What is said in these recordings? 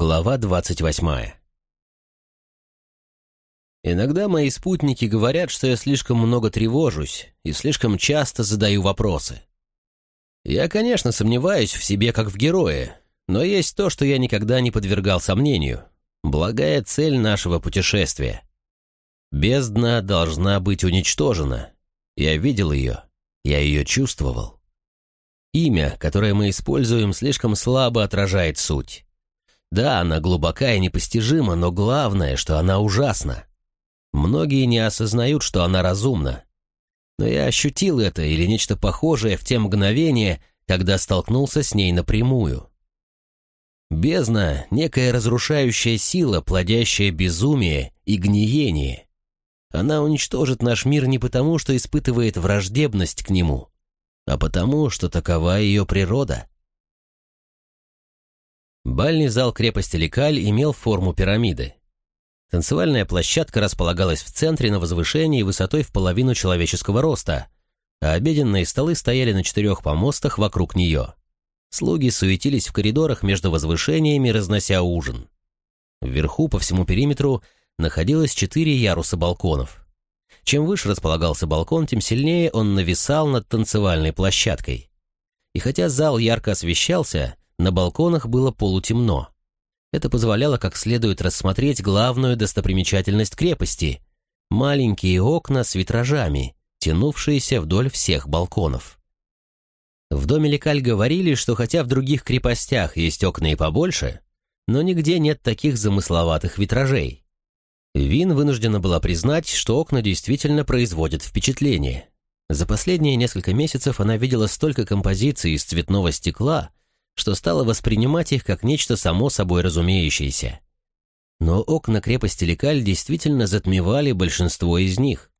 Глава двадцать восьмая Иногда мои спутники говорят, что я слишком много тревожусь и слишком часто задаю вопросы. Я, конечно, сомневаюсь в себе как в герое, но есть то, что я никогда не подвергал сомнению. Благая цель нашего путешествия. Бездна должна быть уничтожена. Я видел ее, я ее чувствовал. Имя, которое мы используем, слишком слабо отражает суть. Да, она глубока и непостижима, но главное, что она ужасна. Многие не осознают, что она разумна. Но я ощутил это или нечто похожее в те мгновения, когда столкнулся с ней напрямую. Бездна — некая разрушающая сила, плодящая безумие и гниение. Она уничтожит наш мир не потому, что испытывает враждебность к нему, а потому, что такова ее природа. Бальный зал крепости Лекаль имел форму пирамиды. Танцевальная площадка располагалась в центре на возвышении высотой в половину человеческого роста, а обеденные столы стояли на четырех помостах вокруг нее. Слуги суетились в коридорах между возвышениями, разнося ужин. Вверху, по всему периметру, находилось четыре яруса балконов. Чем выше располагался балкон, тем сильнее он нависал над танцевальной площадкой. И хотя зал ярко освещался, на балконах было полутемно. Это позволяло как следует рассмотреть главную достопримечательность крепости – маленькие окна с витражами, тянувшиеся вдоль всех балконов. В доме Лекаль говорили, что хотя в других крепостях есть окна и побольше, но нигде нет таких замысловатых витражей. Вин вынуждена была признать, что окна действительно производят впечатление. За последние несколько месяцев она видела столько композиций из цветного стекла, что стала воспринимать их как нечто само собой разумеющееся. Но окна крепости Лекаль действительно затмевали большинство из них.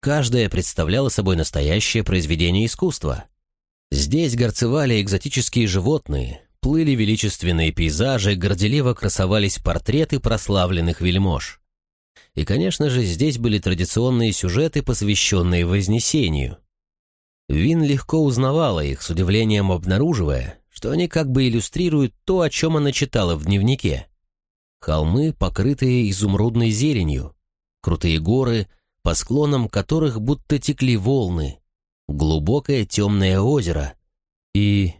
Каждая представляла собой настоящее произведение искусства. Здесь горцевали экзотические животные, плыли величественные пейзажи, горделиво красовались портреты прославленных вельмож. И, конечно же, здесь были традиционные сюжеты, посвященные Вознесению. Вин легко узнавала их, с удивлением обнаруживая, что они как бы иллюстрируют то, о чем она читала в дневнике. Холмы, покрытые изумрудной зеленью, крутые горы, по склонам которых будто текли волны, глубокое темное озеро и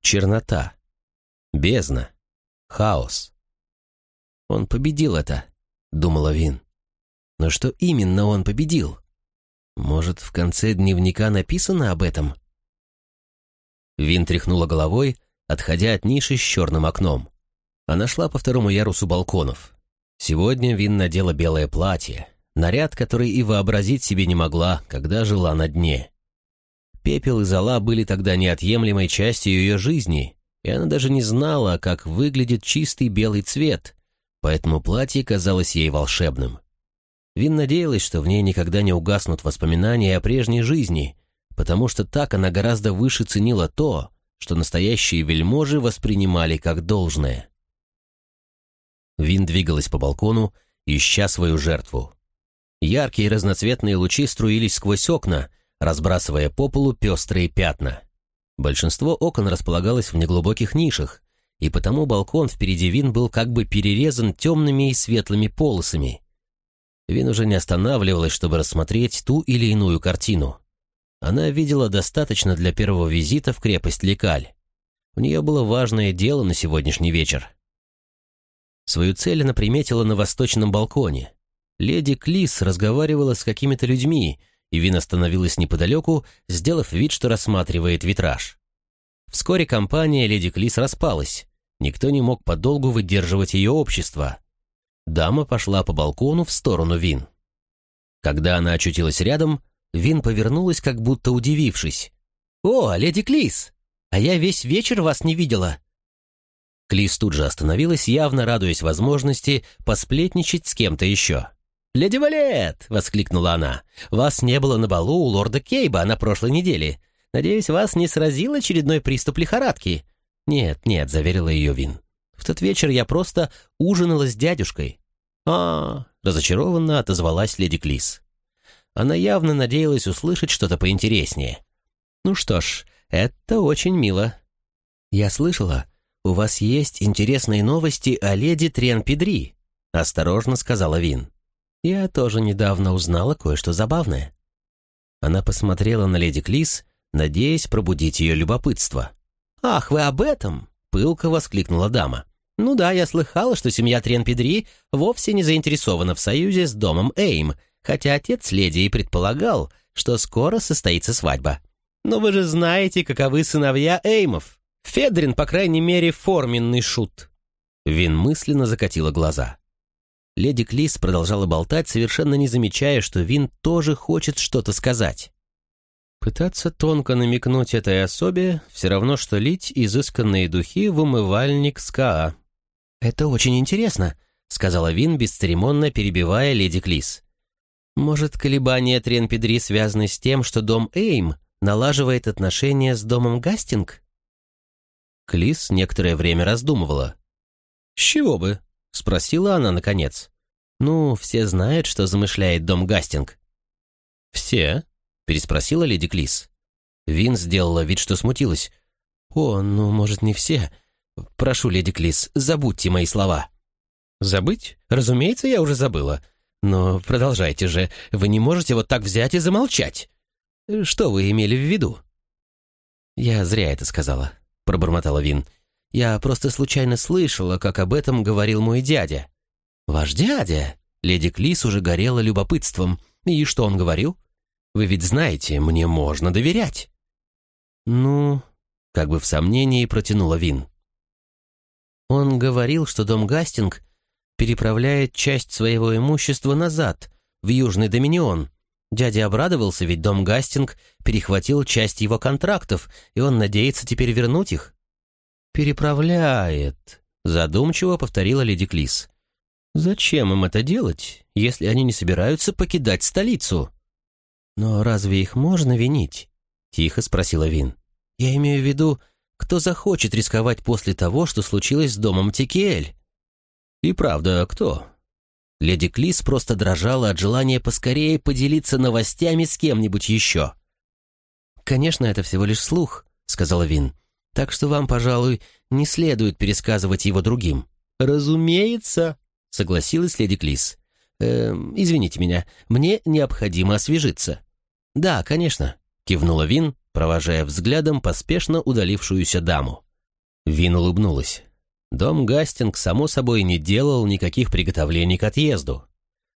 чернота, бездна, хаос. «Он победил это», — думала Вин. «Но что именно он победил? Может, в конце дневника написано об этом?» Вин тряхнула головой, отходя от ниши с черным окном. Она шла по второму ярусу балконов. Сегодня Вин надела белое платье, наряд, который и вообразить себе не могла, когда жила на дне. Пепел и зола были тогда неотъемлемой частью ее жизни, и она даже не знала, как выглядит чистый белый цвет, поэтому платье казалось ей волшебным. Вин надеялась, что в ней никогда не угаснут воспоминания о прежней жизни, потому что так она гораздо выше ценила то, что настоящие вельможи воспринимали как должное. Вин двигалась по балкону, ища свою жертву. Яркие разноцветные лучи струились сквозь окна, разбрасывая по полу пестрые пятна. Большинство окон располагалось в неглубоких нишах, и потому балкон впереди Вин был как бы перерезан темными и светлыми полосами. Вин уже не останавливалась, чтобы рассмотреть ту или иную картину. Она видела достаточно для первого визита в крепость Лекаль. У нее было важное дело на сегодняшний вечер. Свою цель она приметила на восточном балконе. Леди Клис разговаривала с какими-то людьми, и Вин остановилась неподалеку, сделав вид, что рассматривает витраж. Вскоре компания леди Клис распалась. Никто не мог подолгу выдерживать ее общество. Дама пошла по балкону в сторону Вин. Когда она очутилась рядом, Вин повернулась, как будто удивившись. «О, леди Клис! А я весь вечер вас не видела!» Клис тут же остановилась, явно радуясь возможности посплетничать с кем-то еще. «Леди Валет!» — воскликнула она. «Вас не было на балу у лорда Кейба на прошлой неделе. Надеюсь, вас не сразил очередной приступ лихорадки?» «Нет, нет», — заверила ее Вин. «В тот вечер я просто ужинала с дядюшкой». «А, -а — разочарованно отозвалась леди Клис. Она явно надеялась услышать что-то поинтереснее. «Ну что ж, это очень мило». «Я слышала, у вас есть интересные новости о леди Трен-Педри», — осторожно сказала Вин. «Я тоже недавно узнала кое-что забавное». Она посмотрела на леди Клис, надеясь пробудить ее любопытство. «Ах, вы об этом?» — пылко воскликнула дама. «Ну да, я слыхала, что семья Трен-Педри вовсе не заинтересована в союзе с домом Эйм, хотя отец леди и предполагал, что скоро состоится свадьба. Но вы же знаете, каковы сыновья Эймов. Федрин, по крайней мере, форменный шут». Вин мысленно закатила глаза. Леди Клис продолжала болтать, совершенно не замечая, что Вин тоже хочет что-то сказать. Пытаться тонко намекнуть этой особе все равно, что лить изысканные духи в умывальник СКА. «Это очень интересно», — сказала Вин, бесцеремонно перебивая леди Клис. «Может, колебания Тренпедри связаны с тем, что дом Эйм налаживает отношения с домом Гастинг?» Клис некоторое время раздумывала. «С чего бы?» — спросила она наконец. «Ну, все знают, что замышляет дом Гастинг». «Все?» — переспросила леди Клис. Вин сделала вид, что смутилась. «О, ну, может, не все. Прошу, леди Клис, забудьте мои слова». «Забыть? Разумеется, я уже забыла. Но продолжайте же, вы не можете вот так взять и замолчать. Что вы имели в виду?» «Я зря это сказала», — пробормотала Вин. «Я просто случайно слышала, как об этом говорил мой дядя». «Ваш дядя?» Леди Клис уже горела любопытством. «И что он говорил?» «Вы ведь знаете, мне можно доверять». «Ну...» — как бы в сомнении протянула Вин. Он говорил, что дом Гастинг переправляет часть своего имущества назад, в Южный Доминион. Дядя обрадовался, ведь дом Гастинг перехватил часть его контрактов, и он надеется теперь вернуть их. «Переправляет», — задумчиво повторила леди Клис. «Зачем им это делать, если они не собираются покидать столицу?» «Но разве их можно винить?» — тихо спросила Вин. «Я имею в виду, кто захочет рисковать после того, что случилось с домом Текиэль?» И правда, кто? Леди Клис просто дрожала от желания поскорее поделиться новостями с кем-нибудь еще. «Конечно, это всего лишь слух», — сказала Вин. «Так что вам, пожалуй, не следует пересказывать его другим». «Разумеется», — согласилась леди Клис. «Э, «Извините меня, мне необходимо освежиться». «Да, конечно», — кивнула Вин, провожая взглядом поспешно удалившуюся даму. Вин улыбнулась. Дом Гастинг, само собой, не делал никаких приготовлений к отъезду.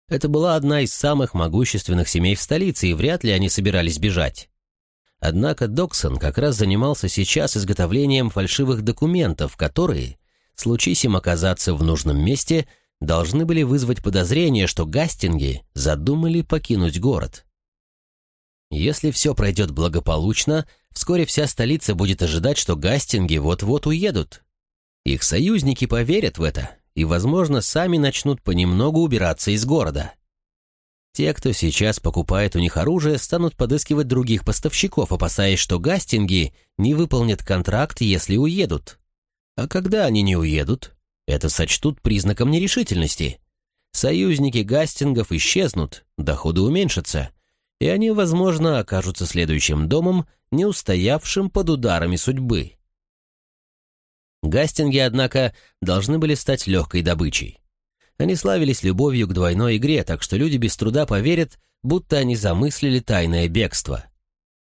Это была одна из самых могущественных семей в столице, и вряд ли они собирались бежать. Однако Доксон как раз занимался сейчас изготовлением фальшивых документов, которые, случись им оказаться в нужном месте, должны были вызвать подозрение, что Гастинги задумали покинуть город. Если все пройдет благополучно, вскоре вся столица будет ожидать, что Гастинги вот-вот уедут, их союзники поверят в это и, возможно, сами начнут понемногу убираться из города. Те, кто сейчас покупает у них оружие, станут подыскивать других поставщиков, опасаясь, что гастинги не выполнят контракт, если уедут. А когда они не уедут, это сочтут признаком нерешительности. Союзники гастингов исчезнут, доходы уменьшатся, и они, возможно, окажутся следующим домом, не устоявшим под ударами судьбы. Гастинги, однако, должны были стать легкой добычей. Они славились любовью к двойной игре, так что люди без труда поверят, будто они замыслили тайное бегство.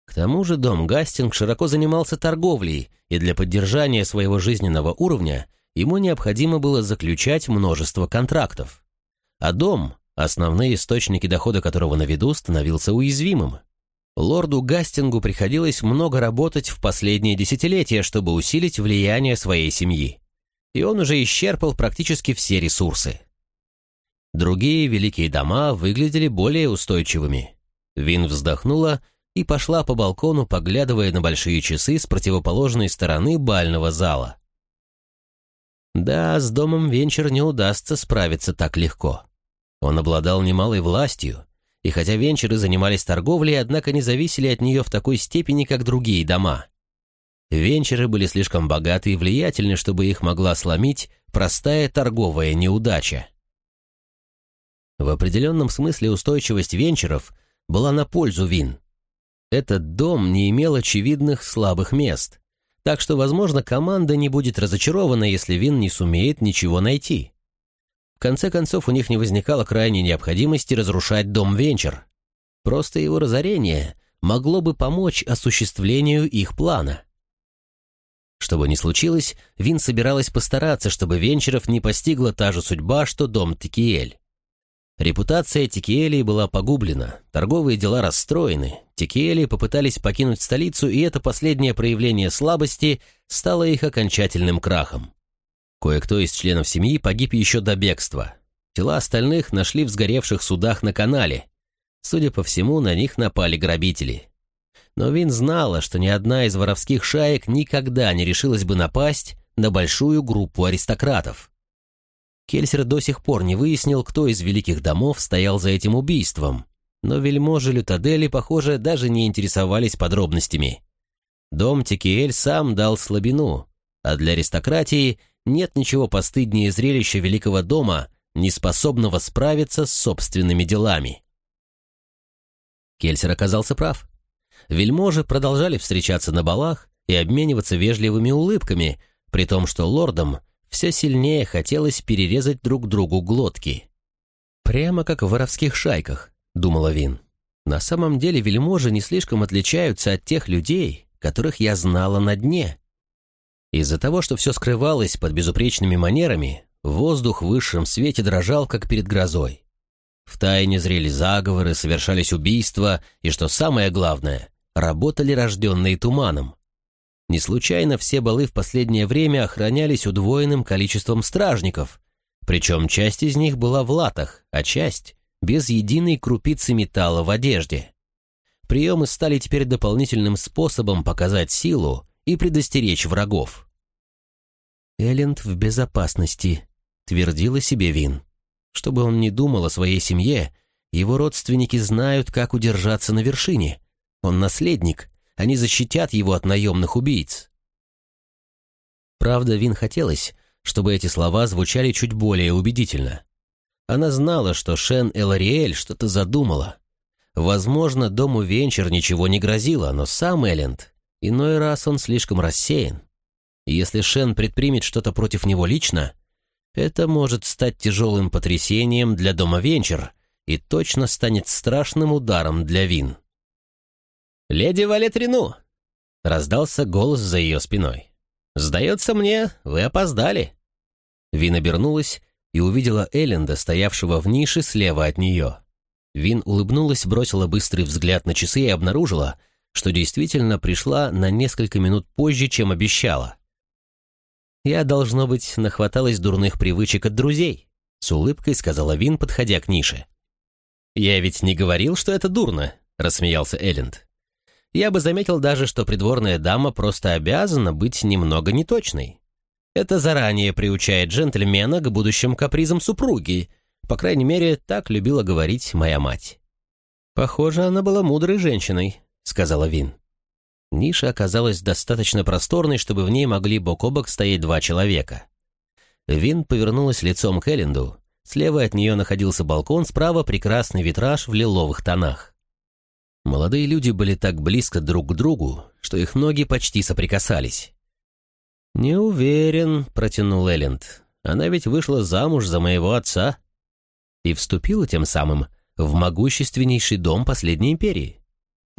К тому же дом Гастинг широко занимался торговлей, и для поддержания своего жизненного уровня ему необходимо было заключать множество контрактов. А дом, основные источники дохода которого на виду, становился уязвимым. Лорду Гастингу приходилось много работать в последние десятилетия, чтобы усилить влияние своей семьи. И он уже исчерпал практически все ресурсы. Другие великие дома выглядели более устойчивыми. Вин вздохнула и пошла по балкону, поглядывая на большие часы с противоположной стороны бального зала. Да, с домом Венчер не удастся справиться так легко. Он обладал немалой властью, и хотя венчуры занимались торговлей, однако не зависели от нее в такой степени, как другие дома. Венчуры были слишком богаты и влиятельны, чтобы их могла сломить простая торговая неудача. В определенном смысле устойчивость венчуров была на пользу Вин. Этот дом не имел очевидных слабых мест, Так что, возможно, команда не будет разочарована, если Вин не сумеет ничего найти. Конце концов, у них не возникало крайней необходимости разрушать дом Венчер. Просто его разорение могло бы помочь осуществлению их плана. Что бы ни случилось, Вин собиралась постараться, чтобы Венчеров не постигла та же судьба, что дом Текиэль. Репутация Текиэлей была погублена, торговые дела расстроены, Текиэли попытались покинуть столицу, и это последнее проявление слабости стало их окончательным крахом. Кое-кто из членов семьи погиб еще до бегства. Тела остальных нашли в сгоревших судах на канале. Судя по всему, на них напали грабители. Но Вин знала, что ни одна из воровских шаек никогда не решилась бы напасть на большую группу аристократов. Кельсер до сих пор не выяснил, кто из великих домов стоял за этим убийством, но вельможи Лютадели, похоже, даже не интересовались подробностями. Дом Текиэль сам дал слабину, а для аристократии нет ничего постыднее зрелища великого дома, не способного справиться с собственными делами. Кельсер оказался прав. Вельможи продолжали встречаться на балах и обмениваться вежливыми улыбками, при том, что лордам все сильнее хотелось перерезать друг другу глотки. «Прямо как в воровских шайках», — думала Вин. «На самом деле вельможи не слишком отличаются от тех людей, которых я знала на дне». Из-за того, что все скрывалось под безупречными манерами, воздух в высшем свете дрожал, как перед грозой. В тайне зрели заговоры, совершались убийства, и, что самое главное, работали рожденные туманом. Не случайно все балы в последнее время охранялись удвоенным количеством стражников, причем часть из них была в латах, а часть — без единой крупицы металла в одежде. Приемы стали теперь дополнительным способом показать силу и предостеречь врагов. «Элленд в безопасности», — твердила себе Вин. Чтобы он не думал о своей семье, его родственники знают, как удержаться на вершине. Он наследник, они защитят его от наемных убийц. Правда, Вин хотелось, чтобы эти слова звучали чуть более убедительно. Она знала, что Шен Элариэль что-то задумала. Возможно, дому Венчер ничего не грозило, но сам Элленд, иной раз он слишком рассеян. Если Шен предпримет что-то против него лично, это может стать тяжелым потрясением для дома Венчер и точно станет страшным ударом для Вин. «Леди Валетрину!» — раздался голос за ее спиной. «Сдается мне, вы опоздали». Вин обернулась и увидела Элленда, стоявшего в нише слева от нее. Вин улыбнулась, бросила быстрый взгляд на часы и обнаружила, что действительно пришла на несколько минут позже, чем обещала. «Я, должно быть, нахваталась дурных привычек от друзей», — с улыбкой сказала Вин, подходя к нише. «Я ведь не говорил, что это дурно», — рассмеялся Элленд. «Я бы заметил даже, что придворная дама просто обязана быть немного неточной. Это заранее приучает джентльмена к будущим капризам супруги, по крайней мере, так любила говорить моя мать». «Похоже, она была мудрой женщиной», — сказала Вин. Ниша оказалась достаточно просторной, чтобы в ней могли бок о бок стоять два человека. Вин повернулась лицом к Элленду. Слева от нее находился балкон, справа прекрасный витраж в лиловых тонах. Молодые люди были так близко друг к другу, что их ноги почти соприкасались. «Не уверен», — протянул Элленд. «Она ведь вышла замуж за моего отца» и вступила тем самым в могущественнейший дом последней империи.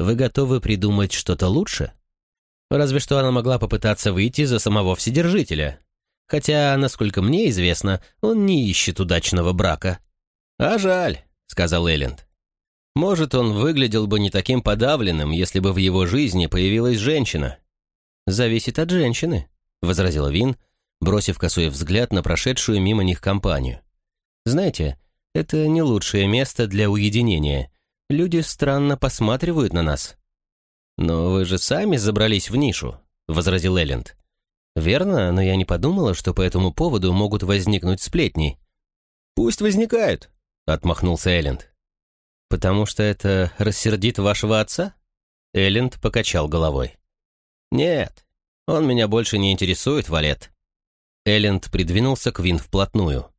Вы готовы придумать что-то лучше? Разве что она могла попытаться выйти за самого Вседержителя. Хотя, насколько мне известно, он не ищет удачного брака. «А жаль», — сказал Элленд. «Может, он выглядел бы не таким подавленным, если бы в его жизни появилась женщина». «Зависит от женщины», — возразила Вин, бросив косой взгляд на прошедшую мимо них компанию. «Знаете, это не лучшее место для уединения, Люди странно посматривают на нас». «Но вы же сами забрались в нишу», — возразил Элленд. «Верно, но я не подумала, что по этому поводу могут возникнуть сплетни». «Пусть возникают», — отмахнулся Элленд. «Потому что это рассердит вашего отца?» Элленд покачал головой. «Нет, он меня больше не интересует, Валет». Элленд придвинулся к Вин вплотную.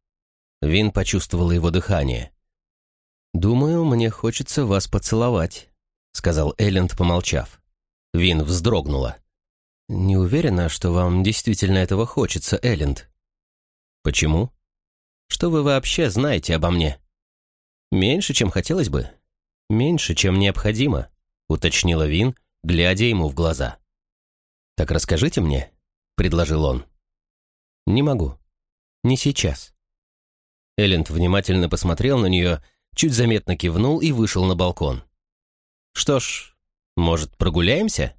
Вин почувствовала его дыхание. «Думаю, мне хочется вас поцеловать», — сказал Элленд, помолчав. Вин вздрогнула. не уверена, что вам действительно этого хочется, Элленд». «Почему? Что вы вообще знаете обо мне?» «Меньше, чем хотелось бы. Меньше, чем необходимо», — уточнила Вин, глядя ему в глаза. «Так расскажите мне», — предложил он. «Не могу. Не сейчас». Элленд внимательно посмотрел на нее, чуть заметно кивнул и вышел на балкон. «Что ж, может, прогуляемся?»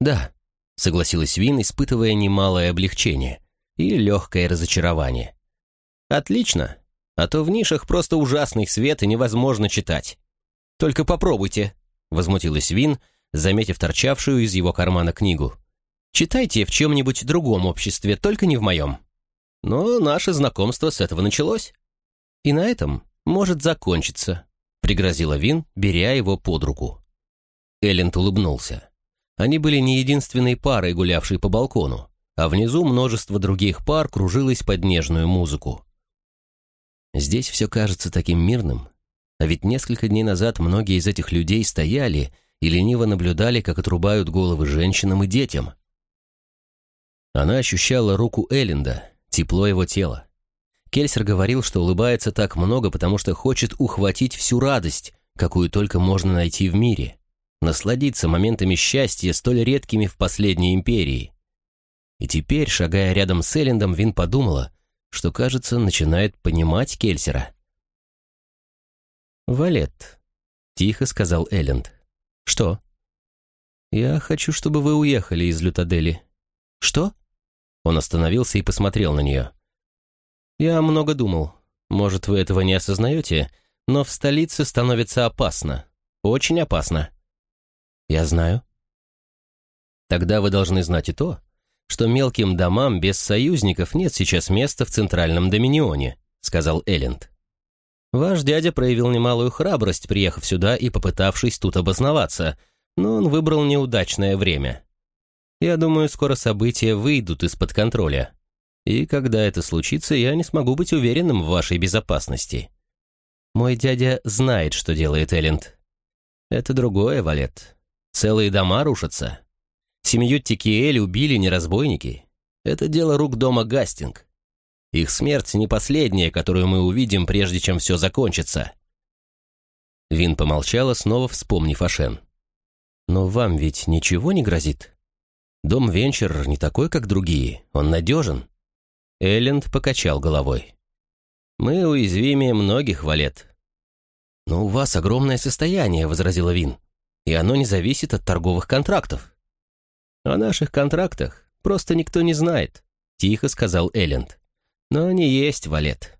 «Да», — согласилась Вин, испытывая немалое облегчение и легкое разочарование. «Отлично, а то в нишах просто ужасный свет и невозможно читать. Только попробуйте», — возмутилась Вин, заметив торчавшую из его кармана книгу. «Читайте в чем-нибудь другом обществе, только не в моем». Но наше знакомство с этого началось. И на этом может закончиться, пригрозила Вин, беря его под руку. Элленд улыбнулся. Они были не единственной парой, гулявшей по балкону, а внизу множество других пар кружилось под нежную музыку. Здесь все кажется таким мирным, а ведь несколько дней назад многие из этих людей стояли и лениво наблюдали, как отрубают головы женщинам и детям. Она ощущала руку Элленда, тепло его тела. Кельсер говорил, что улыбается так много, потому что хочет ухватить всю радость, какую только можно найти в мире, насладиться моментами счастья, столь редкими в последней империи. И теперь, шагая рядом с Эллендом, Вин подумала, что, кажется, начинает понимать Кельсера. «Валет», — тихо сказал Элленд. «Что?» «Я хочу, чтобы вы уехали из Лютадели». «Что?» Он остановился и посмотрел на нее. «Я много думал. Может, вы этого не осознаете, но в столице становится опасно. Очень опасно». «Я знаю». «Тогда вы должны знать и то, что мелким домам без союзников нет сейчас места в Центральном Доминионе», сказал Элленд. «Ваш дядя проявил немалую храбрость, приехав сюда и попытавшись тут обосноваться, но он выбрал неудачное время. Я думаю, скоро события выйдут из-под контроля. И когда это случится, я не смогу быть уверенным в вашей безопасности. Мой дядя знает, что делает Элленд. Это другое, Валет. Целые дома рушатся. Семью Тикиэль убили неразбойники. Это дело рук дома Гастинг. Их смерть не последняя, которую мы увидим, прежде чем все закончится. Вин помолчала, снова вспомнив Ашен. «Но вам ведь ничего не грозит?» Дом Венчер не такой, как другие, он надежен». Элленд покачал головой. «Мы уязвимее многих, Валет». «Но у вас огромное состояние», — возразила Вин, «и оно не зависит от торговых контрактов». «О наших контрактах просто никто не знает», — тихо сказал Элленд. «Но они есть, Валет.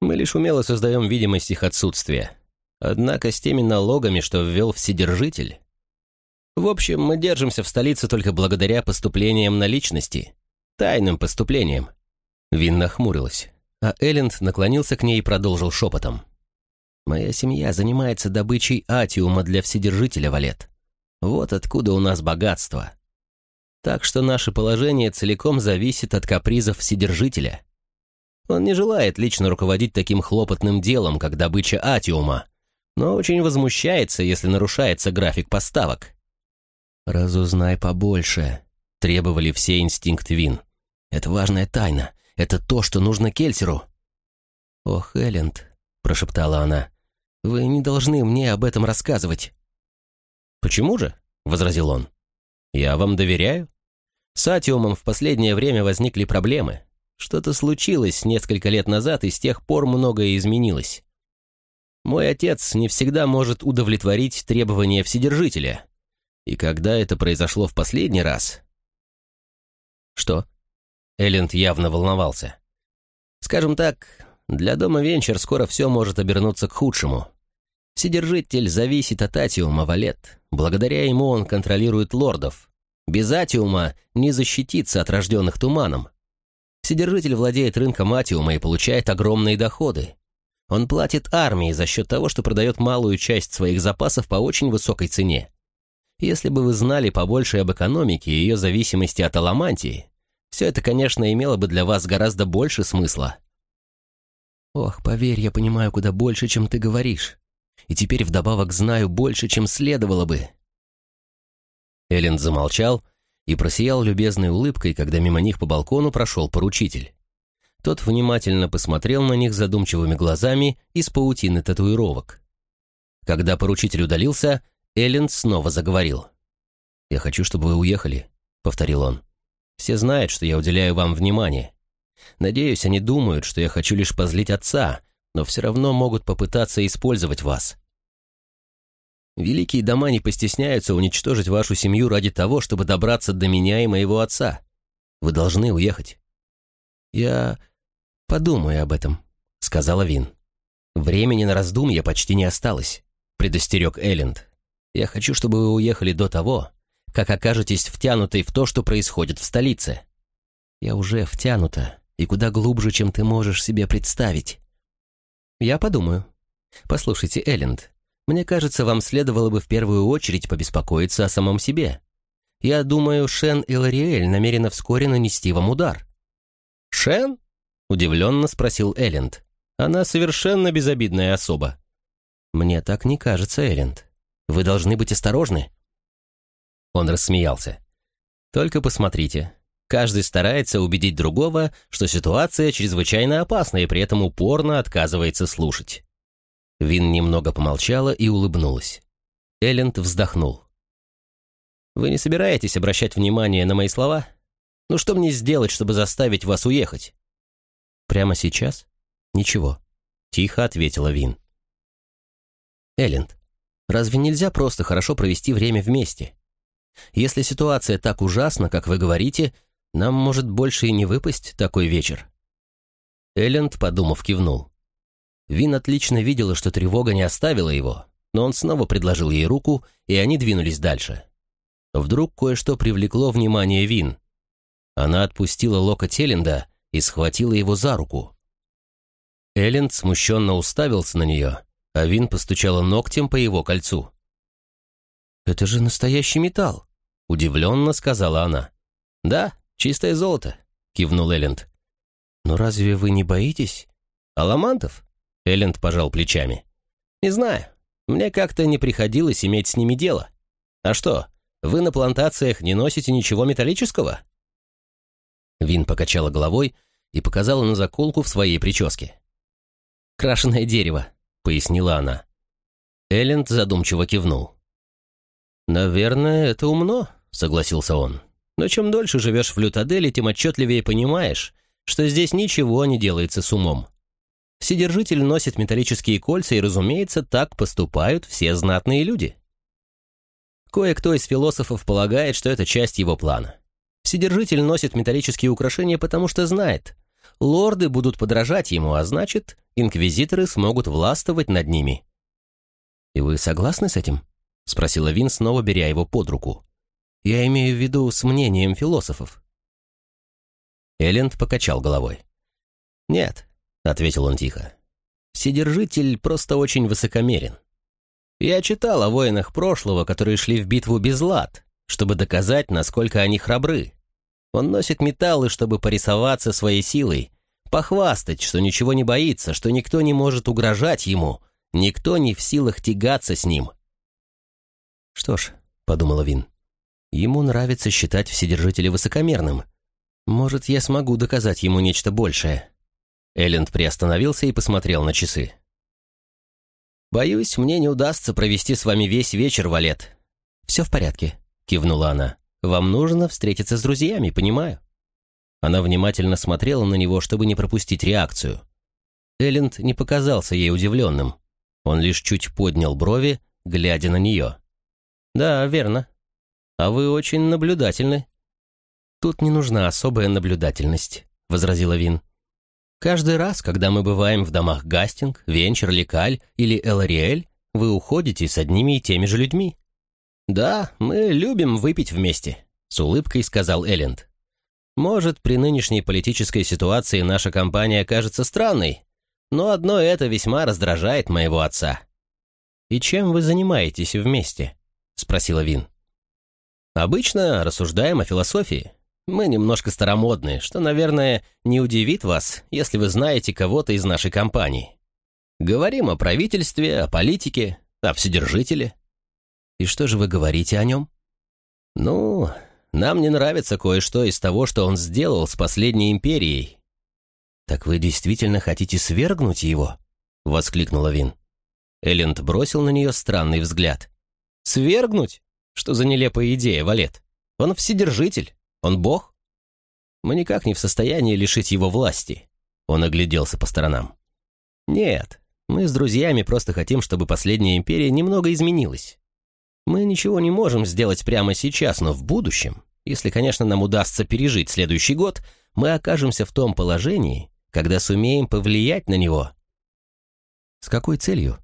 Мы лишь умело создаем видимость их отсутствия. Однако с теми налогами, что ввел Вседержитель, в общем, мы держимся в столице только благодаря поступлениям наличности. Тайным поступлениям». Вин нахмурилась, а Элленд наклонился к ней и продолжил шепотом. «Моя семья занимается добычей атиума для Вседержителя, Валет. Вот откуда у нас богатство. Так что наше положение целиком зависит от капризов Вседержителя. Он не желает лично руководить таким хлопотным делом, как добыча атиума, но очень возмущается, если нарушается график поставок. «Разузнай побольше», — требовали все инстинкты Вин. «Это важная тайна. Это то, что нужно Кельсеру». «Ох, Элленд», — прошептала она, — «вы не должны мне об этом рассказывать». «Почему же?» — возразил он. «Я вам доверяю. С Атиумом в последнее время возникли проблемы. Что-то случилось несколько лет назад, и с тех пор многое изменилось. Мой отец не всегда может удовлетворить требования Вседержителя, и когда это произошло в последний раз? Что? Элленд явно волновался. Скажем так, для дома Венчер скоро все может обернуться к худшему. Вседержитель зависит от Атиума Валет. Благодаря ему он контролирует лордов. Без Атиума не защититься от рожденных туманом. Вседержитель владеет рынком Атиума и получает огромные доходы. Он платит армии за счет того, что продает малую часть своих запасов по очень высокой цене. Если бы вы знали побольше об экономике и ее зависимости от аламантии, все это, конечно, имело бы для вас гораздо больше смысла. Ох, поверь, я понимаю куда больше, чем ты говоришь. И теперь вдобавок знаю больше, чем следовало бы. Эллен замолчал и просиял любезной улыбкой, когда мимо них по балкону прошел поручитель. Тот внимательно посмотрел на них задумчивыми глазами из паутины татуировок. Когда поручитель удалился, Элленд снова заговорил. «Я хочу, чтобы вы уехали», — повторил он. «Все знают, что я уделяю вам внимание. Надеюсь, они думают, что я хочу лишь позлить отца, но все равно могут попытаться использовать вас. Великие дома не постесняются уничтожить вашу семью ради того, чтобы добраться до меня и моего отца. Вы должны уехать». «Я подумаю об этом», — сказала Вин. «Времени на раздумья почти не осталось», — предостерег Элленд. «Я хочу, чтобы вы уехали до того, как окажетесь втянутой в то, что происходит в столице. Я уже втянута, и куда глубже, чем ты можешь себе представить. Я подумаю. Послушайте, Элленд, мне кажется, вам следовало бы в первую очередь побеспокоиться о самом себе. Я думаю, Шен и Лориэль намерены вскоре нанести вам удар». «Шен?» — удивленно спросил Элленд. «Она совершенно безобидная особа». «Мне так не кажется, Элленд. Вы должны быть осторожны». Он рассмеялся. «Только посмотрите. Каждый старается убедить другого, что ситуация чрезвычайно опасна и при этом упорно отказывается слушать. Вин немного помолчала и улыбнулась. Элленд вздохнул. «Вы не собираетесь обращать внимание на мои слова? Ну что мне сделать, чтобы заставить вас уехать?» «Прямо сейчас? Ничего», — тихо ответила Вин. «Элленд, разве нельзя просто хорошо провести время вместе? Если ситуация так ужасна, как вы говорите, нам может больше и не выпасть такой вечер». Элленд, подумав, кивнул. Вин отлично видела, что тревога не оставила его, но он снова предложил ей руку, и они двинулись дальше. Вдруг кое-что привлекло внимание Вин. Она отпустила локоть Элленда и схватила его за руку. Элленд смущенно уставился на нее, а Вин постучала ногтем по его кольцу. «Это же настоящий металл!» — удивленно сказала она. «Да, чистое золото», — кивнул Элленд. «Но разве вы не боитесь?» «Аламантов?» Элленд пожал плечами. «Не знаю. Мне как-то не приходилось иметь с ними дело. А что, вы на плантациях не носите ничего металлического?» Вин покачала головой и показала на заколку в своей прическе. «Крашеное дерево», — пояснила она. Элленд задумчиво кивнул. «Наверное, это умно», — согласился он. «Но чем дольше живешь в Лютаделе, тем отчетливее понимаешь, что здесь ничего не делается с умом. Вседержитель носит металлические кольца, и, разумеется, так поступают все знатные люди. Кое-кто из философов полагает, что это часть его плана. Вседержитель носит металлические украшения, потому что знает, лорды будут подражать ему, а значит, инквизиторы смогут властвовать над ними. «И вы согласны с этим?» — спросила Вин, снова беря его под руку. «Я имею в виду с мнением философов». Элленд покачал головой. «Нет, — ответил он тихо. «Вседержитель просто очень высокомерен. Я читал о воинах прошлого, которые шли в битву без лад, чтобы доказать, насколько они храбры. Он носит металлы, чтобы порисоваться своей силой, похвастать, что ничего не боится, что никто не может угрожать ему, никто не в силах тягаться с ним». «Что ж», — подумала Вин, — «ему нравится считать Вседержителя высокомерным. Может, я смогу доказать ему нечто большее». Элленд приостановился и посмотрел на часы. «Боюсь, мне не удастся провести с вами весь вечер, Валет». «Все в порядке», — кивнула она. «Вам нужно встретиться с друзьями, понимаю». Она внимательно смотрела на него, чтобы не пропустить реакцию. Элленд не показался ей удивленным. Он лишь чуть поднял брови, глядя на нее. «Да, верно. А вы очень наблюдательны». «Тут не нужна особая наблюдательность», — возразила Вин. Каждый раз, когда мы бываем в домах Гастинг, Венчер, Лекаль или Элариэль, вы уходите с одними и теми же людьми. «Да, мы любим выпить вместе», — с улыбкой сказал Элленд. «Может, при нынешней политической ситуации наша компания кажется странной, но одно это весьма раздражает моего отца». «И чем вы занимаетесь вместе?» — спросила Вин. «Обычно рассуждаем о философии. Мы немножко старомодные, что, наверное, не удивит вас, если вы знаете кого-то из нашей компании. Говорим о правительстве, о политике, о вседержителе. И что же вы говорите о нем? Ну, Нам не нравится кое-что из того, что он сделал с последней империей». «Так вы действительно хотите свергнуть его?» — воскликнула Вин. Элленд бросил на нее странный взгляд. «Свергнуть? Что за нелепая идея, Валет? Он вседержитель, он бог. Мы никак не в состоянии лишить его власти». Он огляделся по сторонам. «Нет, мы с друзьями просто хотим, чтобы последняя империя немного изменилась. Мы ничего не можем сделать прямо сейчас, но в будущем, если, конечно, нам удастся пережить следующий год, мы окажемся в том положении, когда сумеем повлиять на него». «С какой целью?»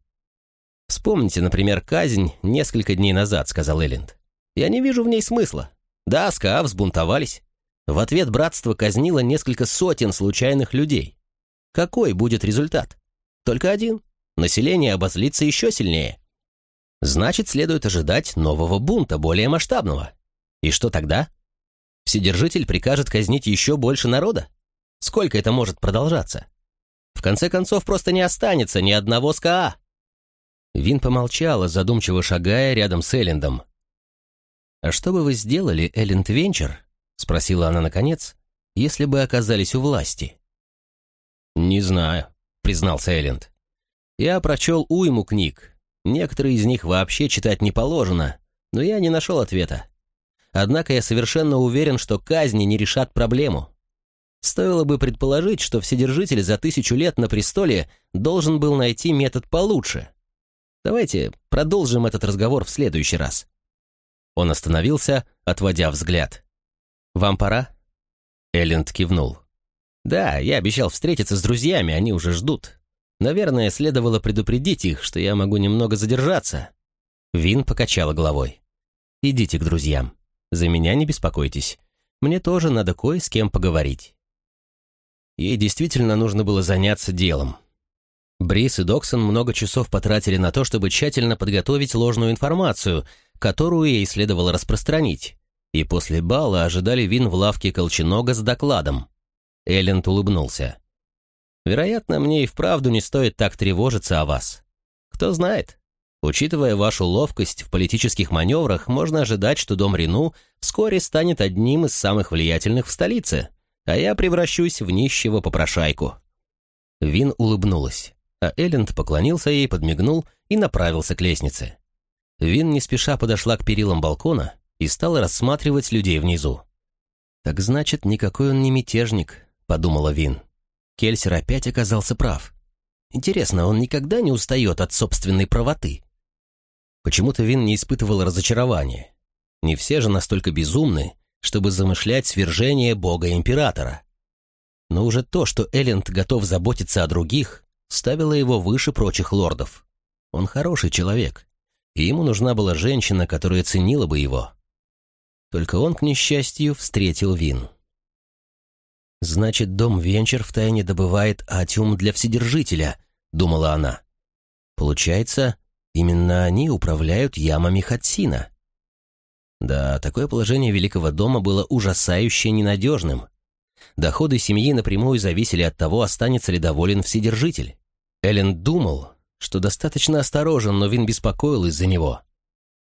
«Вспомните, например, казнь несколько дней назад», — сказал Элленд. «Я не вижу в ней смысла. Да, СКА взбунтовались. В ответ братство казнило несколько сотен случайных людей. Какой будет результат? Только один. Население обозлится еще сильнее. Значит, следует ожидать нового бунта, более масштабного. И что тогда? Вседержитель прикажет казнить еще больше народа? Сколько это может продолжаться? В конце концов, просто не останется ни одного СКА. Вин помолчала, задумчиво шагая рядом с Эллендом. «А что бы вы сделали, Элленд Венчер?» — спросила она наконец, — «если бы оказались у власти?» «Не знаю», — признался Элленд. «Я прочел уйму книг. Некоторые из них вообще читать не положено, но я не нашел ответа. Однако я совершенно уверен, что казни не решат проблему. Стоило бы предположить, что Вседержитель за тысячу лет на престоле должен был найти метод получше — Давайте продолжим этот разговор в следующий раз». Он остановился, отводя взгляд. «Вам пора?» Элленд кивнул. «Да, я обещал встретиться с друзьями, они уже ждут. Наверное, следовало предупредить их, что я могу немного задержаться». Вин покачала головой. «Идите к друзьям. За меня не беспокойтесь. Мне тоже надо кое с кем поговорить». Ей действительно нужно было заняться делом. Брис и Доксон много часов потратили на то, чтобы тщательно подготовить ложную информацию, которую ей следовало распространить, и после бала ожидали вин в лавке Колченога с докладом. Элленд улыбнулся. «Вероятно, мне и вправду не стоит так тревожиться о вас. Кто знает, учитывая вашу ловкость в политических маневрах, можно ожидать, что дом Рину вскоре станет одним из самых влиятельных в столице, а я превращусь в нищего попрошайку». Вин улыбнулась а Элленд поклонился ей, подмигнул и направился к лестнице. Вин не спеша подошла к перилам балкона и стала рассматривать людей внизу. «Так значит, никакой он не мятежник», — подумала Вин. Кельсер опять оказался прав. Интересно, он никогда не устает от собственной правоты? Почему-то Вин не испытывал разочарования. Не все же настолько безумны, чтобы замышлять свержение бога-императора. Но уже то, что Элленд готов заботиться о других, ставила его выше прочих лордов. Он хороший человек, и ему нужна была женщина, которая ценила бы его. Только он, к несчастью, встретил Вин. «Значит, дом Венчер втайне добывает атиум для Вседержителя», — думала она. «Получается, именно они управляют ямами Хатсина». Да, такое положение Великого дома было ужасающе ненадежным. Доходы семьи напрямую зависели от того, останется ли доволен Вседержитель. Элленд думал, что достаточно осторожен, но Вин беспокоил из-за него.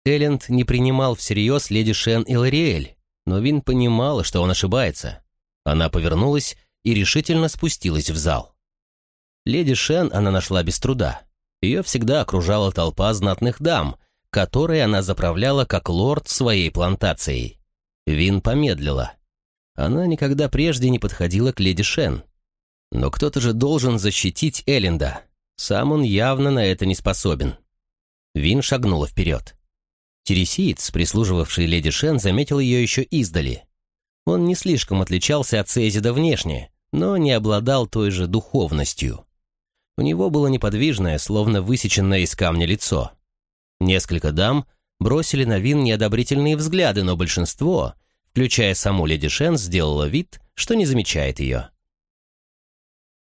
Элленд не принимал всерьез леди Шен и Лориэль, но Вин понимала, что он ошибается. Она повернулась и решительно спустилась в зал. Леди Шен она нашла без труда. Ее всегда окружала толпа знатных дам, которой она заправляла как лорд своей плантацией. Вин помедлила. Она никогда прежде не подходила к леди Шен. Но кто-то же должен защитить Элленда. Сам он явно на это не способен. Вин шагнула вперед. Тересиец, прислуживавший леди Шен, заметил ее еще издали. Он не слишком отличался от Цезида внешне, но не обладал той же духовностью. У него было неподвижное, словно высеченное из камня лицо. Несколько дам бросили на Вин неодобрительные взгляды, но большинство, включая саму леди Шен, сделало вид, что не замечает ее.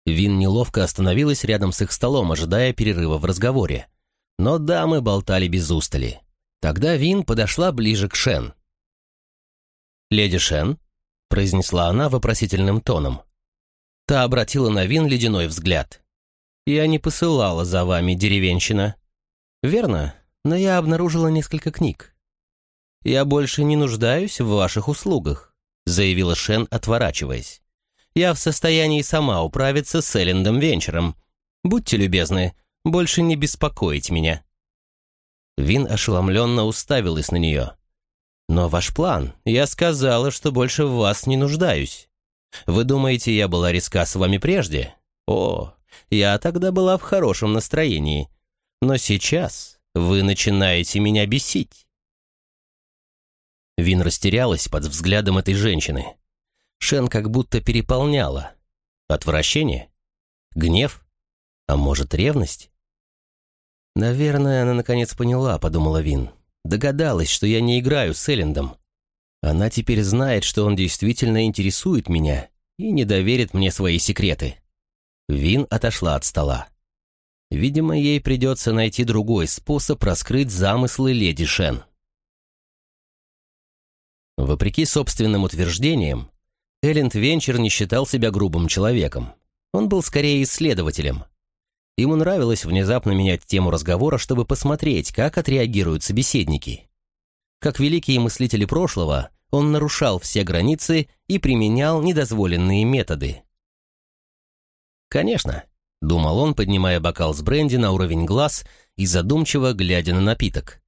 Вин неловко остановилась рядом с их столом, ожидая перерыва в разговоре. Но дамы болтали без устали. Тогда Вин подошла ближе к Шен. «Леди Шен?» — произнесла она вопросительным тоном. Та обратила на Вин ледяной взгляд. «Я не посылала за вами, деревенщина». «Верно, но я обнаружила несколько книг». я больше не нуждаюсь в ваших услугах», заявила Шен, отворачиваясь. «Я в состоянии сама управиться с Эллендом Венчером. Будьте любезны, больше не беспокоить меня». Вин ошеломленно уставилась на нее. «Но ваш план? Я сказала, что больше в вас не нуждаюсь. Вы думаете, я была резка с вами прежде? О, я тогда была в хорошем настроении. Но сейчас вы начинаете меня бесить». Вин растерялась под взглядом этой женщины. Шен как будто переполняла. Отвращение? Гнев? А может, ревность? «Наверное, она наконец поняла», — подумала Вин. «Догадалась, что я не играю с Эллендом. Она теперь знает, что он действительно интересует меня и не доверит мне свои секреты». Вин отошла от стола. Видимо, ей придется найти другой способ раскрыть замыслы леди Шен. Вопреки собственным утверждениям, Элленд Венчер не считал себя грубым человеком. Он был скорее исследователем. Ему нравилось внезапно менять тему разговора, чтобы посмотреть, как отреагируют собеседники. Как великие мыслители прошлого, он нарушал все границы и применял недозволенные методы. «Конечно», — думал он, поднимая бокал с бренди на уровень глаз и задумчиво глядя на напиток.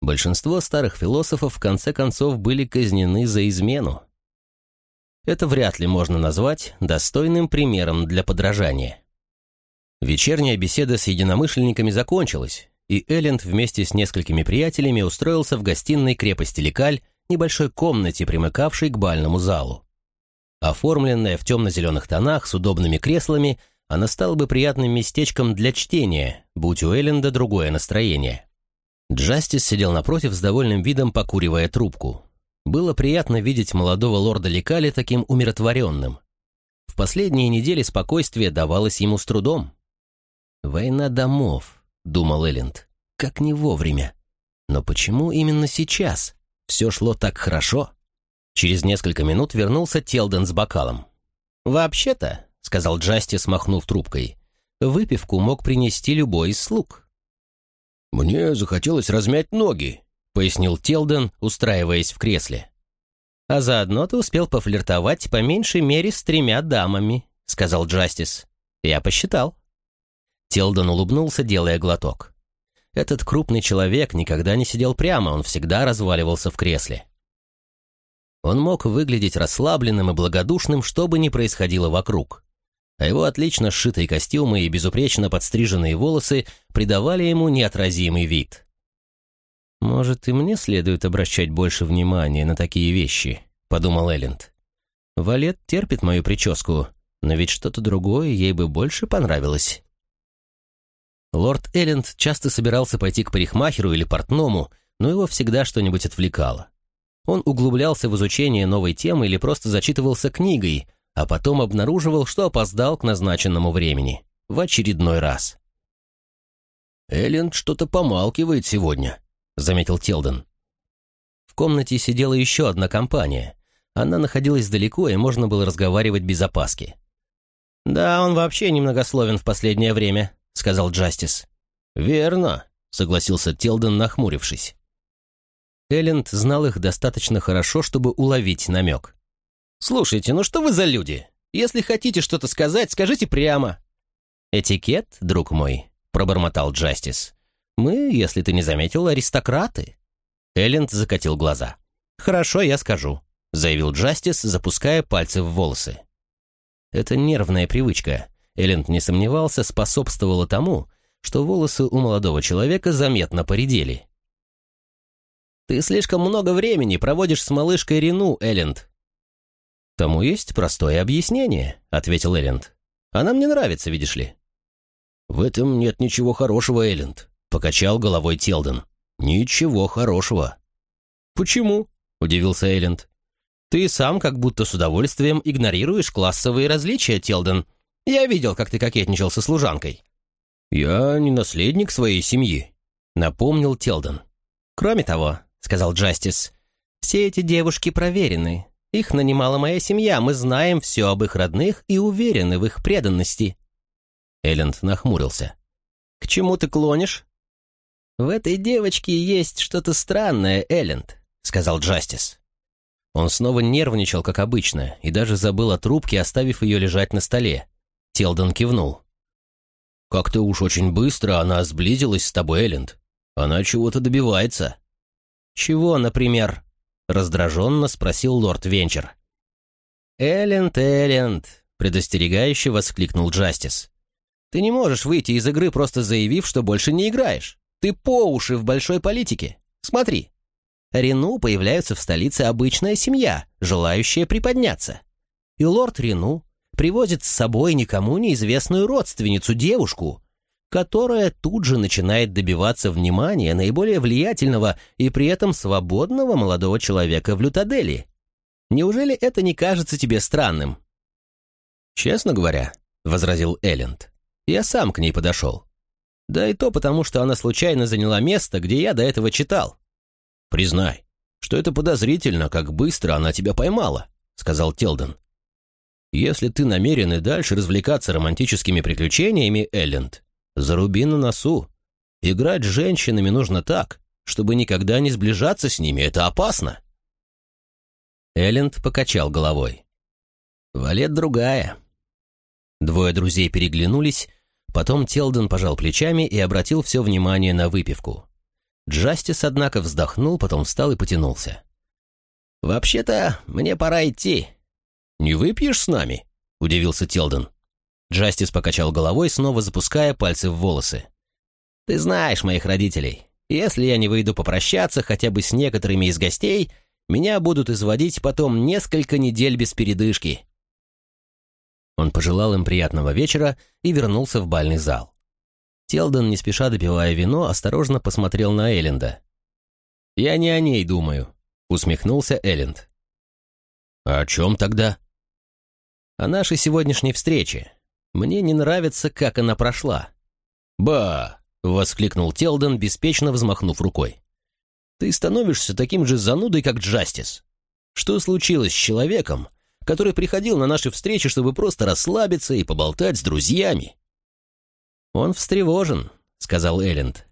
Большинство старых философов в конце концов были казнены за измену. Это вряд ли можно назвать достойным примером для подражания. Вечерняя беседа с единомышленниками закончилась, и Элленд вместе с несколькими приятелями устроился в гостиной крепости Лекаль, небольшой комнате, примыкавшей к бальному залу. Оформленная в темно-зеленых тонах с удобными креслами, она стала бы приятным местечком для чтения, будь у Элленда другое настроение. Джастис сидел напротив с довольным видом, покуривая трубку. Было приятно видеть молодого лорда Лекали таким умиротворенным. В последние недели спокойствие давалось ему с трудом. «Война домов», — думал Элленд, — «как не вовремя. Но почему именно сейчас? Все шло так хорошо». Через несколько минут вернулся Телден с бокалом. «Вообще-то», — сказал Джастис, махнув трубкой, — «выпивку мог принести любой из слуг». «Мне захотелось размять ноги», — пояснил Телден, устраиваясь в кресле. «А заодно ты успел пофлиртовать по меньшей мере с тремя дамами», — сказал Джастис. «Я посчитал». Телдон улыбнулся, делая глоток. Этот крупный человек никогда не сидел прямо, он всегда разваливался в кресле. Он мог выглядеть расслабленным и благодушным, что бы ни происходило вокруг. А его отлично сшитые костюмы и безупречно подстриженные волосы придавали ему неотразимый вид. «Может, и мне следует обращать больше внимания на такие вещи», — подумал Элленд. «Валет терпит мою прическу, но ведь что-то другое ей бы больше понравилось». Лорд Элленд часто собирался пойти к парикмахеру или портному, но его всегда что-нибудь отвлекало. Он углублялся в изучение новой темы или просто зачитывался книгой, а потом обнаруживал, что опоздал к назначенному времени. В очередной раз. «Элленд что-то помалкивает сегодня», — заметил Телден. В комнате сидела еще одна компания. Она находилась далеко, и можно было разговаривать без опаски. «Да, он вообще немногословен в последнее время», — сказал Джастис. «Верно», — согласился Телден, нахмурившись. Элленд знал их достаточно хорошо, чтобы уловить намек. «Слушайте, ну что вы за люди? Если хотите что-то сказать, скажите прямо». «Этикет, друг мой», — пробормотал Джастис. «Мы, если ты не заметил, аристократы». Элленд закатил глаза. «Хорошо, я скажу», — заявил Джастис, запуская пальцы в волосы. Это нервная привычка. Элленд не сомневался, способствовала тому, что волосы у молодого человека заметно поредели. «Ты слишком много времени проводишь с малышкой Рену, Элленд». «Тому есть простое объяснение», — ответил Элленд. «Она мне нравится, видишь ли». «В этом нет ничего хорошего, Элленд», — покачал головой Телден. «Ничего хорошего». «Почему?» — удивился Элленд. «Ты сам как будто с удовольствием игнорируешь классовые различия, Телден. Я видел, как ты кокетничал со служанкой». «Я не наследник своей семьи», — напомнил Телден. «Кроме того», — сказал Джастис, — «все эти девушки проверены. Их нанимала моя семья, мы знаем все об их родных и уверены в их преданности». Элленд нахмурился. «К чему ты клонишь?» «В этой девочке есть что-то странное, Элленд. — сказал Джастис. Он снова нервничал, как обычно, и даже забыл о трубке, оставив ее лежать на столе. Телдон кивнул. «Как-то уж очень быстро она сблизилась с тобой, Элленд. Она чего-то добивается». «Чего, например?» — раздраженно спросил лорд Венчер. «Элленд, Элленд!» — предостерегающе воскликнул Джастис. «Ты не можешь выйти из игры, просто заявив, что больше не играешь. Ты по уши в большой политике. Смотри, Рену появляется в столице обычная семья, желающая приподняться. И лорд Рену привозит с собой никому неизвестную родственницу, девушку, которая тут же начинает добиваться внимания наиболее влиятельного и при этом свободного молодого человека в Лютадели. Неужели это не кажется тебе странным? «Честно говоря», — возразил Элленд, — «я сам к ней подошел. Да и то потому, что она случайно заняла место, где я до этого читал. «Признай, что это подозрительно, как быстро она тебя поймала», — сказал Телден. «Если ты намерен и дальше развлекаться романтическими приключениями, Элленд, заруби на носу. Играть с женщинами нужно так, чтобы никогда не сближаться с ними, это опасно». Элленд покачал головой. «Валет другая». Двое друзей переглянулись, потом Телден пожал плечами и обратил все внимание на выпивку. Джастис, однако, вздохнул, потом встал и потянулся. «Вообще-то, мне пора идти». «Не выпьешь с нами?» — удивился Телден. Джастис покачал головой, снова запуская пальцы в волосы. «Ты знаешь моих родителей. Если я не выйду попрощаться хотя бы с некоторыми из гостей, меня будут изводить потом несколько недель без передышки». Он пожелал им приятного вечера и вернулся в бальный зал. Телдон, не спеша допивая вино, осторожно посмотрел на Элленда. «Я не о ней думаю», — усмехнулся Элленд. «А о чем тогда?» «О нашей сегодняшней встрече. Мне не нравится, как она прошла». «Ба!» — воскликнул Телдон, беспечно взмахнув рукой. «Ты становишься таким же занудой, как Джастис. Что случилось с человеком, который приходил на наши встречи, чтобы просто расслабиться и поболтать с друзьями?» «Он встревожен», — сказал Элленд.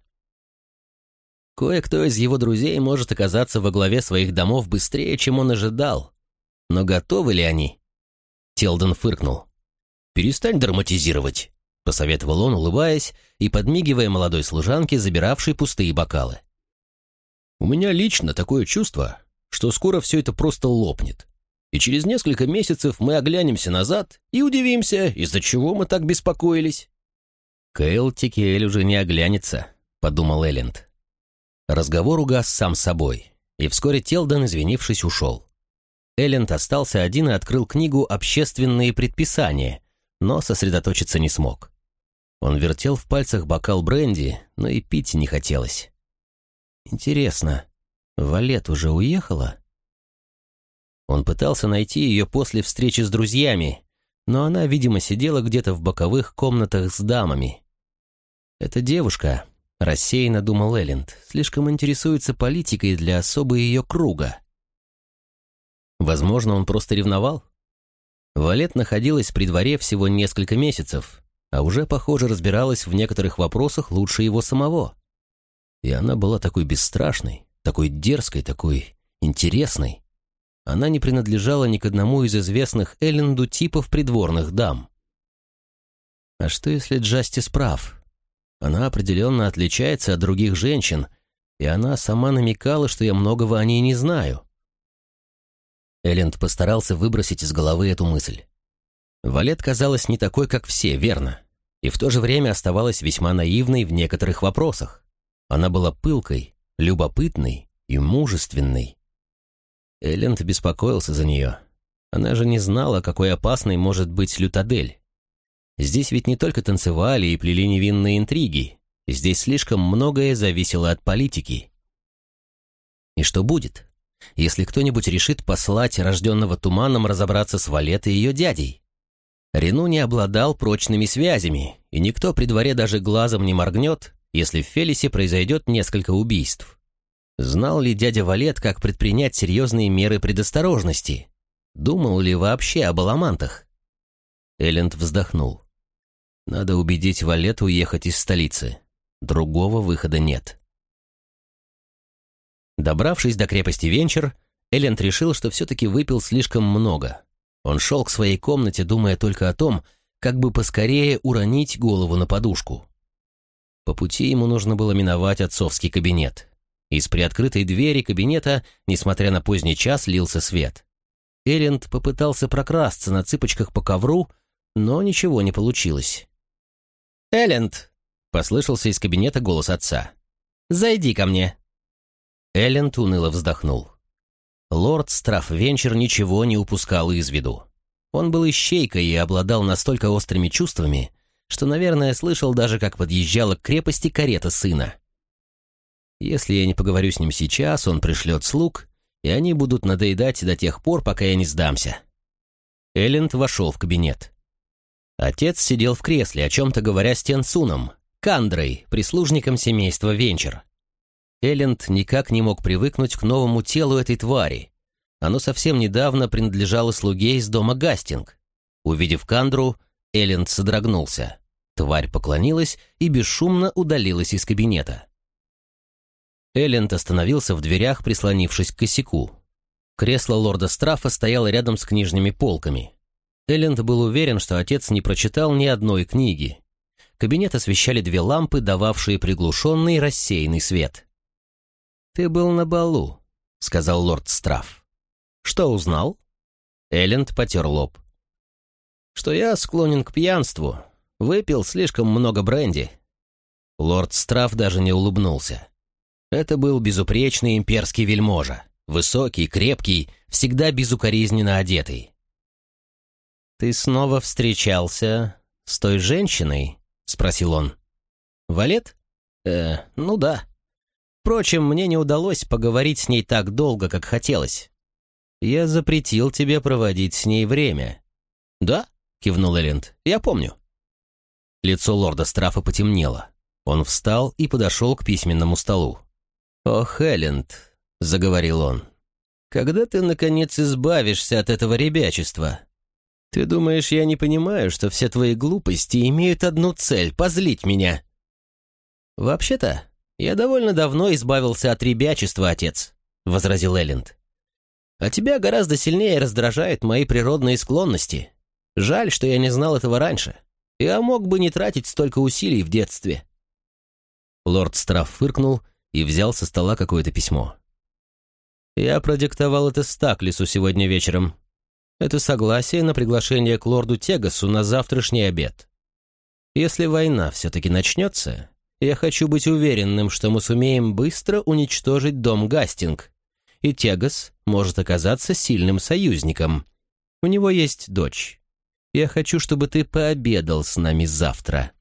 Кое-кто из его друзей может оказаться во главе своих домов быстрее, чем он ожидал. Но готовы ли они? Телден фыркнул. «Перестань драматизировать», — посоветовал он, улыбаясь и подмигивая молодой служанке, забиравшей пустые бокалы. «У меня лично такое чувство, что скоро все это просто лопнет. И через несколько месяцев мы оглянемся назад и удивимся, из-за чего мы так беспокоились. «Кейл Тикиэль уже не оглянется», — подумал Элленд. Разговор угас сам собой, и вскоре Телден, извинившись, ушел. Элленд остался один и открыл книгу «Общественные предписания», но сосредоточиться не смог. Он вертел в пальцах бокал бренди, но и пить не хотелось. «Интересно, Валет уже уехала?» Он пытался найти ее после встречи с друзьями, но она, видимо, сидела где-то в боковых комнатах с дамами. Эта девушка, рассеянно думал Элленд, слишком интересуется политикой для особо ее круга. Возможно, он просто ревновал? Валет находилась при дворе всего несколько месяцев, а уже, похоже, разбиралась в некоторых вопросах лучше его самого. И она была такой бесстрашной, такой дерзкой, такой интересной она не принадлежала ни к одному из известных Элленду типов придворных дам. А что если Джастис прав? Она определенно отличается от других женщин, и она сама намекала, что я многого о ней не знаю. Элленд постарался выбросить из головы эту мысль. Валет казалась не такой, как все, верно, и в то же время оставалась весьма наивной в некоторых вопросах. Она была пылкой, любопытной и мужественной. Элленд беспокоился за нее. Она же не знала, какой опасной может быть Лютадель. Здесь ведь не только танцевали и плели невинные интриги. Здесь слишком многое зависело от политики. И что будет, если кто-нибудь решит послать рожденного туманом разобраться с Валетой и ее дядей? Рену не обладал прочными связями, и никто при дворе даже глазом не моргнет, если в Фелисе произойдет несколько убийств. Знал ли дядя Валет, как предпринять серьезные меры предосторожности? Думал ли вообще об аламантах? Элленд вздохнул. Надо убедить Валет уехать из столицы. Другого выхода нет. Добравшись до крепости Венчер, Элленд решил, что все-таки выпил слишком много. Он шел к своей комнате, думая только о том, как бы поскорее уронить голову на подушку. По пути ему нужно было миновать отцовский кабинет. Из приоткрытой двери кабинета, несмотря на поздний час, лился свет. Элленд попытался прокрасться на цыпочках по ковру, но ничего не получилось. «Элленд!» — послышался из кабинета голос отца. «Зайди ко мне!» Элленд уныло вздохнул. Лорд Страфвенчер ничего не упускал из виду. Он был ищейкой и обладал настолько острыми чувствами, что, наверное, слышал даже, как подъезжала к крепости карета сына. Если я не поговорю с ним сейчас, он пришлет слуг, и они будут надоедать до тех пор, пока я не сдамся. Элленд вошел в кабинет. Отец сидел в кресле, о чем-то говоря с Тенсуном, Кандрой, прислужником семейства Венчер. Элленд никак не мог привыкнуть к новому телу этой твари. Оно совсем недавно принадлежало слуге из дома Гастинг. Увидев Кандру, Элленд содрогнулся. Тварь поклонилась и бесшумно удалилась из кабинета. Элленд остановился в дверях, прислонившись к косяку. Кресло лорда Страфа стояло рядом с книжными полками. Элленд был уверен, что отец не прочитал ни одной книги. Кабинет освещали две лампы, дававшие приглушенный рассеянный свет. «Ты был на балу», — сказал лорд Страф. «Что узнал?» Элленд потер лоб. «Что я склонен к пьянству. Выпил слишком много бренди». Лорд Страф даже не улыбнулся. Это был безупречный имперский вельможа, высокий, крепкий, всегда безукоризненно одетый. «Ты снова встречался с той женщиной?» — спросил он. «Валет? Э, ну да. Впрочем, мне не удалось поговорить с ней так долго, как хотелось. Я запретил тебе проводить с ней время». «Да?» — кивнул Элленд. «Я помню». Лицо лорда Страфа потемнело. Он встал и подошел к письменному столу. «О, Хелленд», — заговорил он, — «когда ты, наконец, избавишься от этого ребячества? Ты думаешь, я не понимаю, что все твои глупости имеют одну цель — позлить меня?» «Вообще-то, я довольно давно избавился от ребячества, отец», — возразил Элленд. «А тебя гораздо сильнее раздражают мои природные склонности. Жаль, что я не знал этого раньше. Я мог бы не тратить столько усилий в детстве». Лорд Страф фыркнул и взял со стола какое-то письмо. «Я продиктовал это Стаклису сегодня вечером. Это согласие на приглашение к лорду Тегасу на завтрашний обед. Если война все-таки начнется, я хочу быть уверенным, что мы сумеем быстро уничтожить дом Гастинг, и Тегас может оказаться сильным союзником. У него есть дочь. Я хочу, чтобы ты пообедал с нами завтра».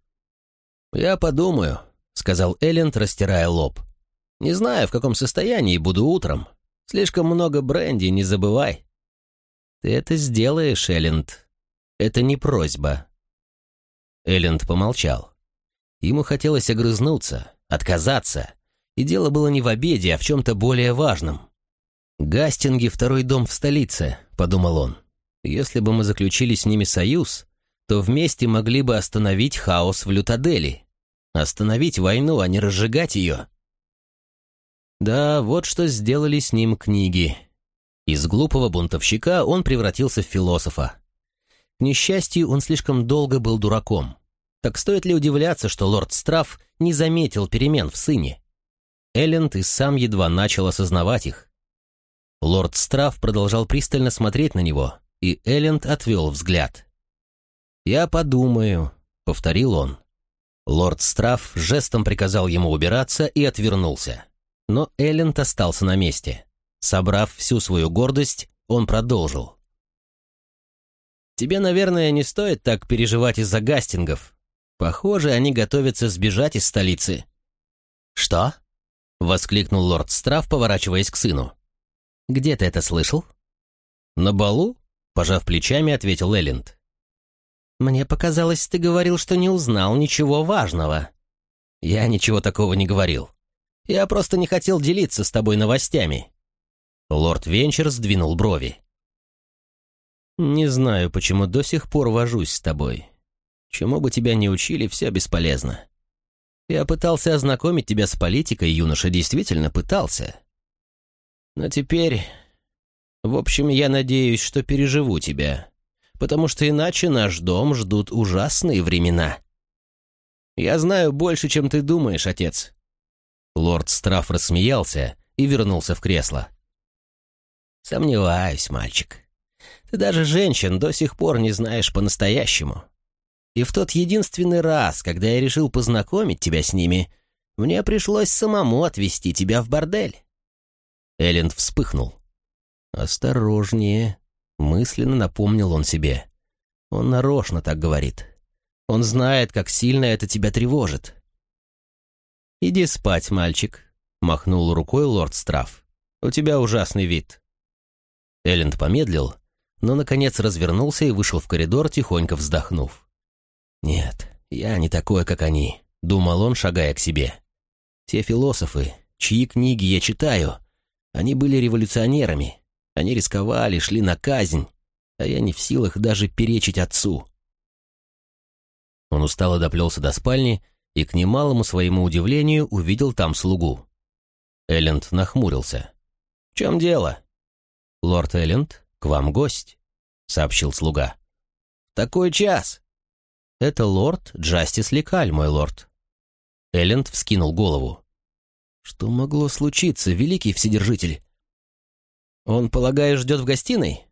«Я подумаю», — сказал Элленд, растирая лоб. Не знаю, в каком состоянии буду утром. Слишком много бренди, не забывай. Ты это сделаешь, Элленд. Это не просьба. Элленд помолчал. Ему хотелось огрызнуться, отказаться. И дело было не в обеде, а в чем-то более важном. «Гастинги — второй дом в столице», — подумал он. «Если бы мы заключили с ними союз, то вместе могли бы остановить хаос в Лютадели. Остановить войну, а не разжигать ее. Да, вот что сделали с ним книги. Из глупого бунтовщика он превратился в философа. К несчастью, он слишком долго был дураком. Так стоит ли удивляться, что лорд Страф не заметил перемен в сыне? Элленд и сам едва начал осознавать их. Лорд Страф продолжал пристально смотреть на него, и Элленд отвел взгляд. «Я подумаю», — повторил он. Лорд Страф жестом приказал ему убираться и отвернулся. Но Элленд остался на месте. Собрав всю свою гордость, он продолжил. «Тебе, наверное, не стоит так переживать из-за гастингов. Похоже, они готовятся сбежать из столицы». «Что?» — воскликнул лорд Страф, поворачиваясь к сыну. «Где ты это слышал?» «На балу?» — пожав плечами, ответил Элленд. «Мне показалось, ты говорил, что не узнал ничего важного». «Я ничего такого не говорил. Я просто не хотел делиться с тобой новостями». Лорд Венчер сдвинул брови. «Не знаю, почему до сих пор вожусь с тобой. Чему бы тебя ни учили, все бесполезно. Я пытался ознакомить тебя с политикой, юноша, действительно пытался. Но теперь... В общем, я надеюсь, что переживу тебя, потому что иначе наш дом ждут ужасные времена. Я знаю больше, чем ты думаешь, отец». Лорд Страф рассмеялся и вернулся в кресло. «Сомневаюсь, мальчик. Ты даже женщин до сих пор не знаешь по-настоящему. И в тот единственный раз, когда я решил познакомить тебя с ними, мне пришлось самому отвезти тебя в бордель». Элленд вспыхнул. «Осторожнее», — мысленно напомнил он себе. «Он нарочно так говорит. Он знает, как сильно это тебя тревожит». «Иди спать, мальчик», — махнул рукой лорд Страф. «У тебя ужасный вид». Элленд помедлил, но, наконец, развернулся и вышел в коридор, тихонько вздохнув. «Нет, я не такой, как они», — думал он, шагая к себе. «Те философы, чьи книги я читаю, они были революционерами, они рисковали, шли на казнь, а я не в силах даже перечить отцу». Он устало доплелся до спальни и, к немалому своему удивлению, увидел там слугу. Элленд нахмурился. «В чем дело?» «Лорд Элленд, к вам гость», — сообщил слуга. «Такой час!» «Это лорд Джастис Лекаль, мой лорд». Элленд вскинул голову. «Что могло случиться, великий вседержитель?» «Он, полагаю, ждет в гостиной?»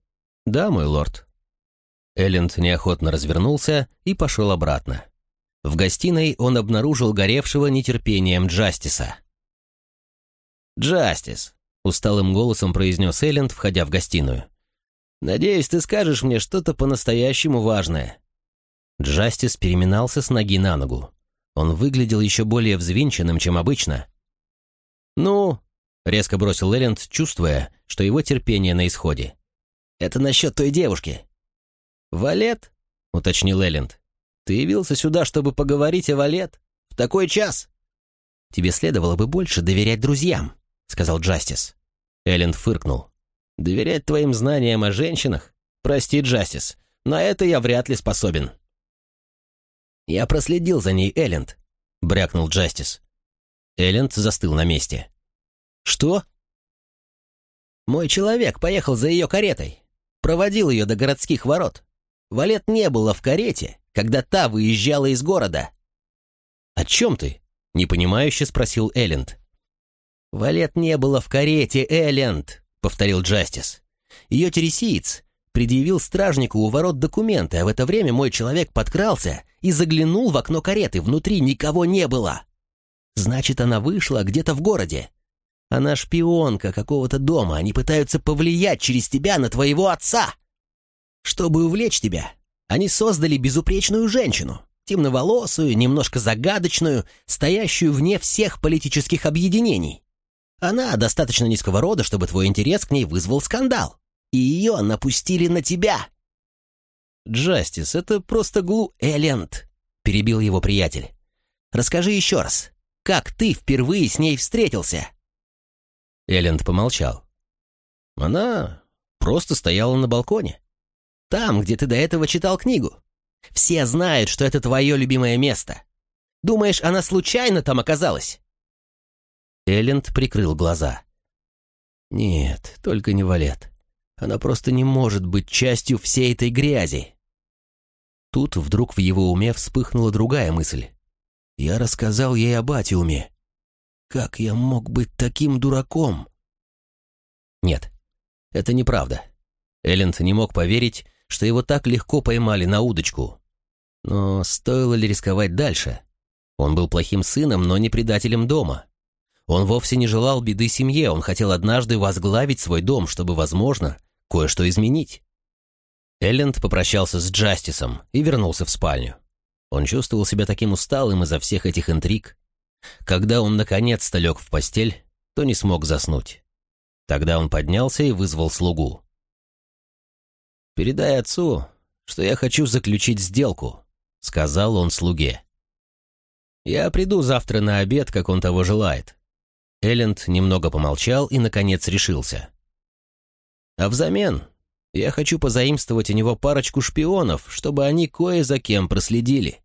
«Да, мой лорд». Элленд неохотно развернулся и пошел обратно. В гостиной он обнаружил горевшего нетерпением Джастиса. «Джастис», — усталым голосом произнес Элленд, входя в гостиную. «Надеюсь, ты скажешь мне что-то по-настоящему важное». Джастис переминался с ноги на ногу. Он выглядел еще более взвинченным, чем обычно. «Ну», — резко бросил Элленд, чувствуя, что его терпение на исходе. «Это насчет той девушки». «Валет?» — уточнил Элленд. «Ты явился сюда, чтобы поговорить о Валет? В такой час?» «Тебе следовало бы больше доверять друзьям», — сказал Джастис. Элленд фыркнул. «Доверять твоим знаниям о женщинах? Прости, Джастис, на это я вряд ли способен». «Я проследил за ней, Элленд», — брякнул Джастис. Элленд застыл на месте. «Что?» «Мой человек поехал за ее каретой. Проводил ее до городских ворот. Валет не было в карете, когда та выезжала из города». «О чем ты?» — непонимающе спросил Элленд. «Валет не было в карете, Элленд», — повторил Джастис. «Ее тересиец предъявил стражнику у ворот документы, а в это время мой человек подкрался и заглянул в окно кареты. Внутри никого не было. Значит, она вышла где-то в городе. Она шпионка какого-то дома. Они пытаются повлиять через тебя на твоего отца. Чтобы увлечь тебя, они создали безупречную женщину, темноволосую, немножко загадочную, стоящую вне всех политических объединений. Она достаточно низкого рода, чтобы твой интерес к ней вызвал скандал и ее напустили на тебя!» «Джастис, это просто глу...» «Элленд!» — перебил его приятель. «Расскажи еще раз, как ты впервые с ней встретился?» Элленд помолчал. «Она просто стояла на балконе. Там, где ты до этого читал книгу. Все знают, что это твое любимое место. Думаешь, она случайно там оказалась?» Элленд прикрыл глаза. «Нет, только не Валет. Она просто не может быть частью всей этой грязи. Тут вдруг в его уме вспыхнула другая мысль. Я рассказал ей об Атиуме. Как я мог быть таким дураком? Нет, это неправда. Элленд не мог поверить, что его так легко поймали на удочку. Но стоило ли рисковать дальше? Он был плохим сыном, но не предателем дома. Он вовсе не желал беды семье, он хотел однажды возглавить свой дом, чтобы, возможно, кое-что изменить. Элленд попрощался с Джастисом и вернулся в спальню. Он чувствовал себя таким усталым из-за всех этих интриг. Когда он наконец-то лег в постель, то не смог заснуть. Тогда он поднялся и вызвал слугу. «Передай отцу, что я хочу заключить сделку», — сказал он слуге. «Я приду завтра на обед, как он того желает». Элленд немного помолчал и, наконец, решился. А взамен я хочу позаимствовать у него парочку шпионов, чтобы они кое за кем проследили.